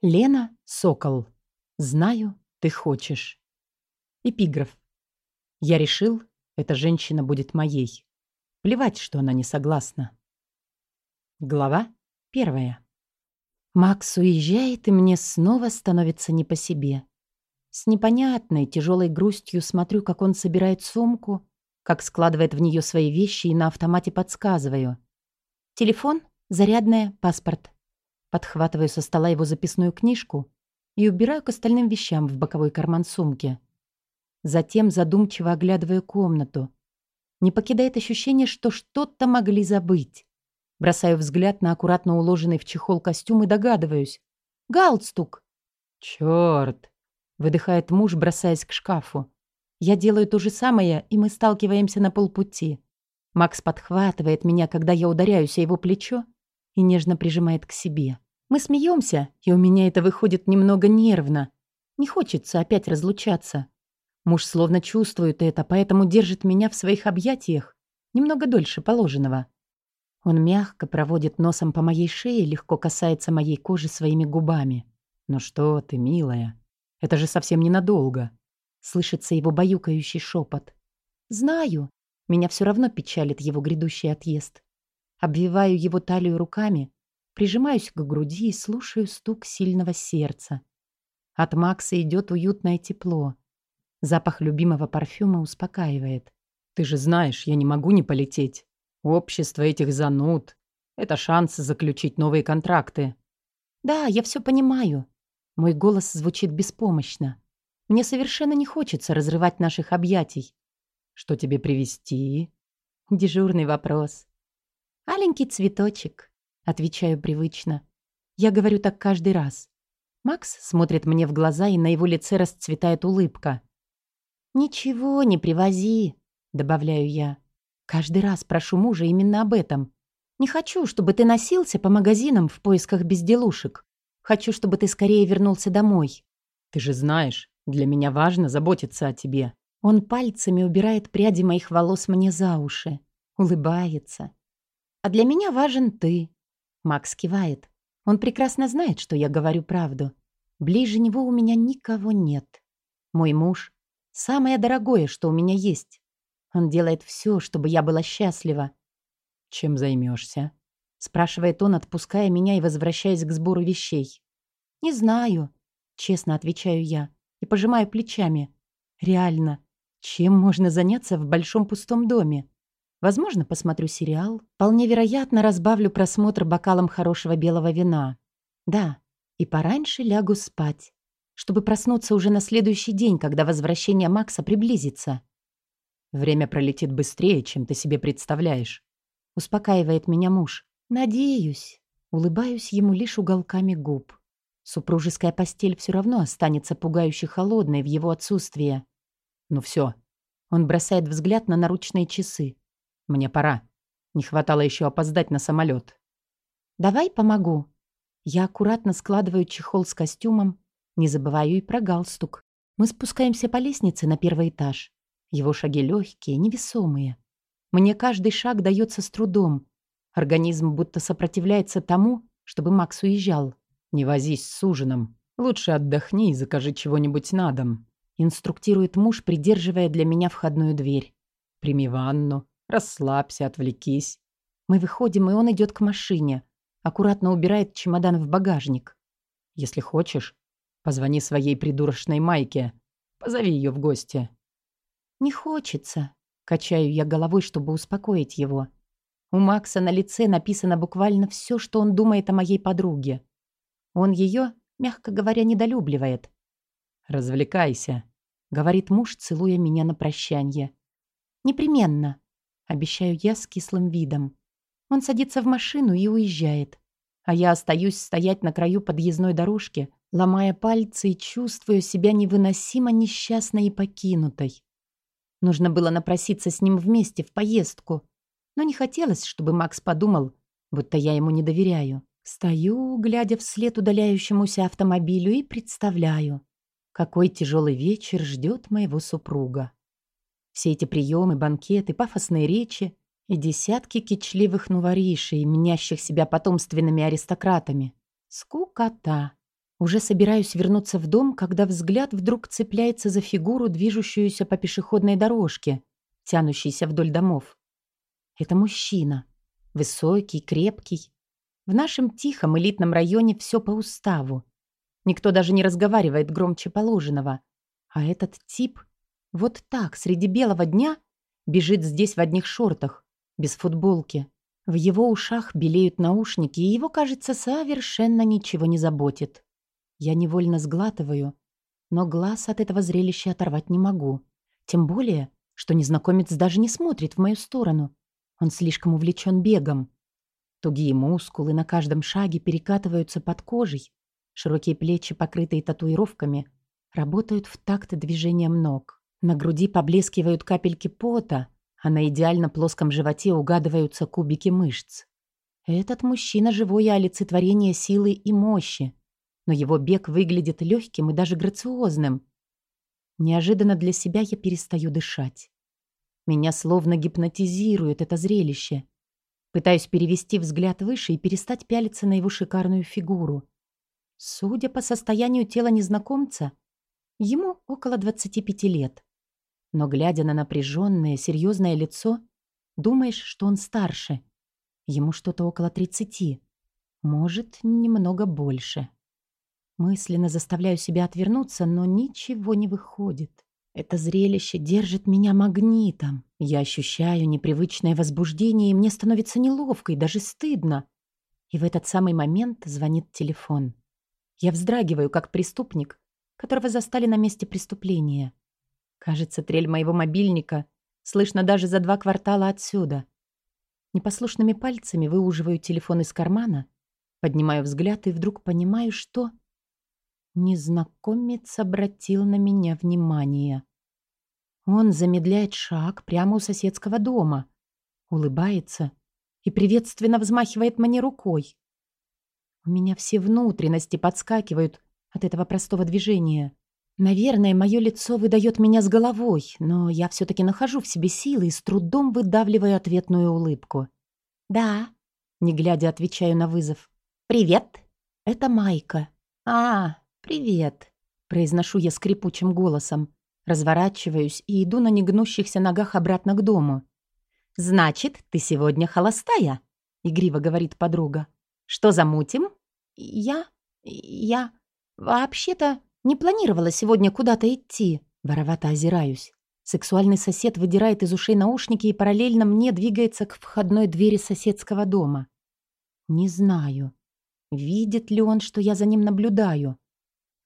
Лена Сокол. Знаю, ты хочешь. Эпиграф. Я решил, эта женщина будет моей. Плевать, что она не согласна. Глава первая. Макс уезжает, и мне снова становится не по себе. С непонятной, тяжелой грустью смотрю, как он собирает сумку, как складывает в нее свои вещи и на автомате подсказываю. Телефон, зарядная, паспорт. Подхватываю со стола его записную книжку и убираю к остальным вещам в боковой карман сумки. Затем задумчиво оглядываю комнату. Не покидает ощущение, что что-то могли забыть. Бросаю взгляд на аккуратно уложенный в чехол костюм и догадываюсь. Галстук! Чёрт! Выдыхает муж, бросаясь к шкафу. Я делаю то же самое, и мы сталкиваемся на полпути. Макс подхватывает меня, когда я ударяюсь о его плечо, и нежно прижимает к себе. Мы смеемся, и у меня это выходит немного нервно. Не хочется опять разлучаться. Муж словно чувствует это, поэтому держит меня в своих объятиях немного дольше положенного. Он мягко проводит носом по моей шее, легко касается моей кожи своими губами. «Ну что ты, милая, это же совсем ненадолго. Слышится его баюкающий шепот. Знаю. Меня все равно печалит его грядущий отъезд. Обвиваю его талию руками, прижимаюсь к груди и слушаю стук сильного сердца. От Макса идет уютное тепло. Запах любимого парфюма успокаивает. «Ты же знаешь, я не могу не полететь. Общество этих зануд. Это шанс заключить новые контракты». «Да, я все понимаю. Мой голос звучит беспомощно. Мне совершенно не хочется разрывать наших объятий. Что тебе привезти? Дежурный вопрос. Аленький цветочек, отвечаю привычно. Я говорю так каждый раз. Макс смотрит мне в глаза, и на его лице расцветает улыбка. «Ничего не привози», — добавляю я. Каждый раз прошу мужа именно об этом. Не хочу, чтобы ты носился по магазинам в поисках безделушек. Хочу, чтобы ты скорее вернулся домой. Ты же знаешь, для меня важно заботиться о тебе. Он пальцами убирает пряди моих волос мне за уши. Улыбается. А для меня важен ты. Макс кивает. Он прекрасно знает, что я говорю правду. Ближе него у меня никого нет. Мой муж — самое дорогое, что у меня есть. Он делает все, чтобы я была счастлива. Чем займешься? спрашивает он, отпуская меня и возвращаясь к сбору вещей. «Не знаю», — честно отвечаю я и пожимаю плечами. «Реально, чем можно заняться в большом пустом доме? Возможно, посмотрю сериал. Вполне вероятно, разбавлю просмотр бокалом хорошего белого вина. Да, и пораньше лягу спать, чтобы проснуться уже на следующий день, когда возвращение Макса приблизится. Время пролетит быстрее, чем ты себе представляешь. Успокаивает меня муж. «Надеюсь». Улыбаюсь ему лишь уголками губ. Супружеская постель все равно останется пугающе холодной в его отсутствие. Ну все. Он бросает взгляд на наручные часы. Мне пора. Не хватало еще опоздать на самолет. «Давай помогу». Я аккуратно складываю чехол с костюмом, не забываю и про галстук. Мы спускаемся по лестнице на первый этаж. Его шаги легкие, невесомые. Мне каждый шаг дается с трудом, Организм будто сопротивляется тому, чтобы Макс уезжал. «Не возись с ужином. Лучше отдохни и закажи чего-нибудь на дом», инструктирует муж, придерживая для меня входную дверь. «Прими ванну, расслабься, отвлекись». Мы выходим, и он идет к машине. Аккуратно убирает чемодан в багажник. «Если хочешь, позвони своей придурочной Майке. Позови ее в гости». «Не хочется», — качаю я головой, чтобы успокоить его. У Макса на лице написано буквально все, что он думает о моей подруге. Он ее, мягко говоря, недолюбливает. «Развлекайся», — говорит муж, целуя меня на прощание. «Непременно», — обещаю я с кислым видом. Он садится в машину и уезжает. А я остаюсь стоять на краю подъездной дорожки, ломая пальцы и чувствую себя невыносимо несчастной и покинутой. Нужно было напроситься с ним вместе в поездку, но не хотелось, чтобы Макс подумал, будто я ему не доверяю. Стою, глядя вслед удаляющемуся автомобилю и представляю, какой тяжелый вечер ждет моего супруга. Все эти приемы, банкеты, пафосные речи и десятки кичливых нуворишей, мнящих себя потомственными аристократами. Скукота. Уже собираюсь вернуться в дом, когда взгляд вдруг цепляется за фигуру, движущуюся по пешеходной дорожке, тянущейся вдоль домов. Это мужчина. Высокий, крепкий. В нашем тихом элитном районе все по уставу. Никто даже не разговаривает громче положенного. А этот тип вот так среди белого дня бежит здесь в одних шортах, без футболки. В его ушах белеют наушники, и его, кажется, совершенно ничего не заботит. Я невольно сглатываю, но глаз от этого зрелища оторвать не могу. Тем более, что незнакомец даже не смотрит в мою сторону. Он слишком увлечен бегом. Тугие мускулы на каждом шаге перекатываются под кожей. Широкие плечи, покрытые татуировками, работают в такт движением ног. На груди поблескивают капельки пота, а на идеально плоском животе угадываются кубики мышц. Этот мужчина — живое олицетворение силы и мощи но его бег выглядит легким и даже грациозным. Неожиданно для себя я перестаю дышать. Меня словно гипнотизирует это зрелище. Пытаюсь перевести взгляд выше и перестать пялиться на его шикарную фигуру. Судя по состоянию тела незнакомца, ему около 25 лет. Но глядя на напряженное, серьезное лицо, думаешь, что он старше. Ему что-то около 30. Может, немного больше. Мысленно заставляю себя отвернуться, но ничего не выходит. Это зрелище держит меня магнитом. Я ощущаю непривычное возбуждение, и мне становится неловко и даже стыдно. И в этот самый момент звонит телефон. Я вздрагиваю, как преступник, которого застали на месте преступления. Кажется, трель моего мобильника слышно даже за два квартала отсюда. Непослушными пальцами выуживаю телефон из кармана, поднимаю взгляд и вдруг понимаю, что... Незнакомец обратил на меня внимание. Он замедляет шаг прямо у соседского дома, улыбается и приветственно взмахивает мне рукой. У меня все внутренности подскакивают от этого простого движения. Наверное, мое лицо выдает меня с головой, но я все-таки нахожу в себе силы и с трудом выдавливаю ответную улыбку. «Да», — не глядя отвечаю на вызов. «Привет, это Майка». «А, «Привет», — произношу я скрипучим голосом. Разворачиваюсь и иду на негнущихся ногах обратно к дому. «Значит, ты сегодня холостая?» — игриво говорит подруга. «Что замутим?» «Я... я... вообще-то не планировала сегодня куда-то идти». Воровато озираюсь. Сексуальный сосед выдирает из ушей наушники и параллельно мне двигается к входной двери соседского дома. Не знаю, видит ли он, что я за ним наблюдаю.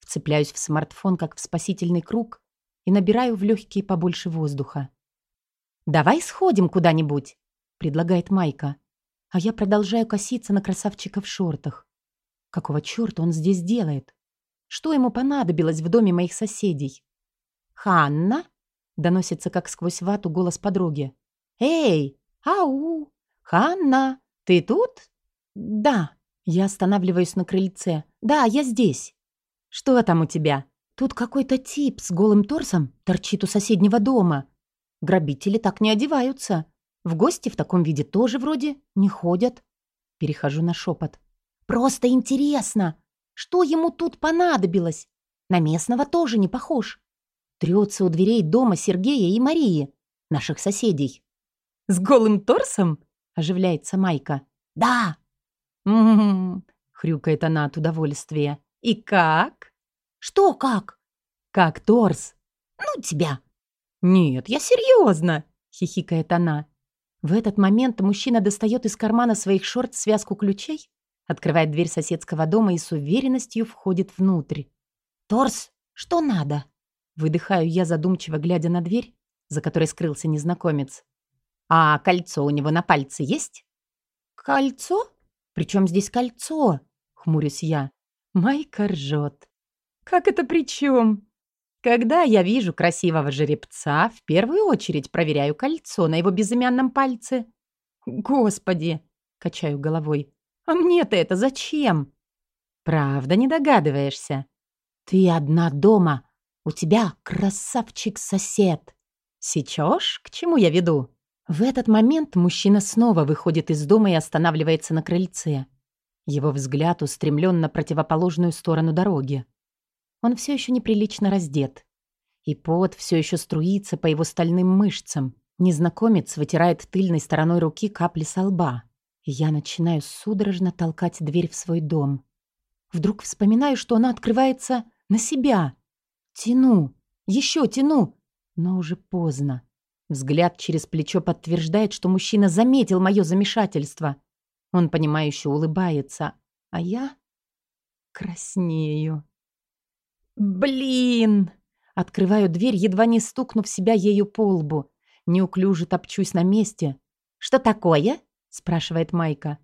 Вцепляюсь в смартфон, как в спасительный круг, и набираю в легкие побольше воздуха. «Давай сходим куда-нибудь», — предлагает Майка. А я продолжаю коситься на красавчика в шортах. Какого черта он здесь делает? Что ему понадобилось в доме моих соседей? «Ханна?» — доносится как сквозь вату голос подруги. «Эй! Ау! Ханна! Ты тут?» «Да». Я останавливаюсь на крыльце. «Да, я здесь». «Что там у тебя?» «Тут какой-то тип с голым торсом торчит у соседнего дома. Грабители так не одеваются. В гости в таком виде тоже вроде не ходят». Перехожу на шепот. «Просто интересно, что ему тут понадобилось? На местного тоже не похож. Трется у дверей дома Сергея и Марии, наших соседей». «С голым торсом?» — оживляется Майка. «Да!» «М-м-м!» — хрюкает она от удовольствия. «И как?» «Что как?» «Как торс?» «Ну тебя!» «Нет, я серьезно!» — хихикает она. В этот момент мужчина достает из кармана своих шорт связку ключей, открывает дверь соседского дома и с уверенностью входит внутрь. «Торс, что надо?» Выдыхаю я, задумчиво глядя на дверь, за которой скрылся незнакомец. «А кольцо у него на пальце есть?» «Кольцо? Причем здесь кольцо?» — хмурюсь я. Майка ржет. «Как это при чем? Когда я вижу красивого жеребца, в первую очередь проверяю кольцо на его безымянном пальце. Господи!» — качаю головой. «А мне-то это зачем?» «Правда не догадываешься?» «Ты одна дома. У тебя красавчик-сосед». «Сечешь, к чему я веду?» В этот момент мужчина снова выходит из дома и останавливается на крыльце. Его взгляд устремлен на противоположную сторону дороги. Он все еще неприлично раздет. И пот все еще струится по его стальным мышцам. Незнакомец вытирает тыльной стороной руки капли со лба. Я начинаю судорожно толкать дверь в свой дом. Вдруг вспоминаю, что она открывается на себя. Тяну, еще тяну, но уже поздно. Взгляд через плечо подтверждает, что мужчина заметил мое замешательство. Он, понимающе улыбается, а я краснею. «Блин!» Открываю дверь, едва не стукнув себя ею по лбу. Неуклюже топчусь на месте. «Что такое?» — спрашивает Майка.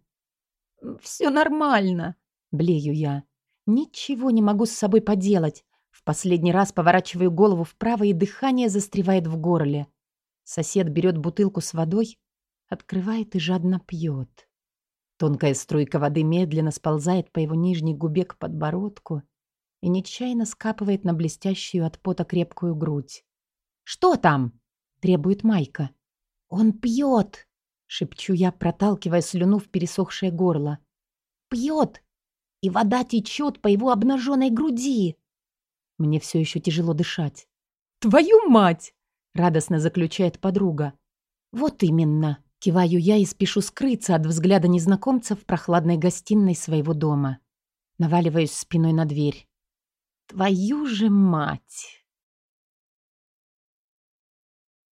«Все нормально», — блею я. «Ничего не могу с собой поделать. В последний раз поворачиваю голову вправо, и дыхание застревает в горле. Сосед берет бутылку с водой, открывает и жадно пьет. Тонкая струйка воды медленно сползает по его нижней губе к подбородку и нечаянно скапывает на блестящую от пота крепкую грудь. «Что там?» — требует Майка. «Он пьет!» — шепчу я, проталкивая слюну в пересохшее горло. «Пьет! И вода течет по его обнаженной груди!» Мне все еще тяжело дышать. «Твою мать!» — радостно заключает подруга. «Вот именно!» Киваю я и спешу скрыться от взгляда незнакомца в прохладной гостиной своего дома. Наваливаюсь спиной на дверь. «Твою же мать!»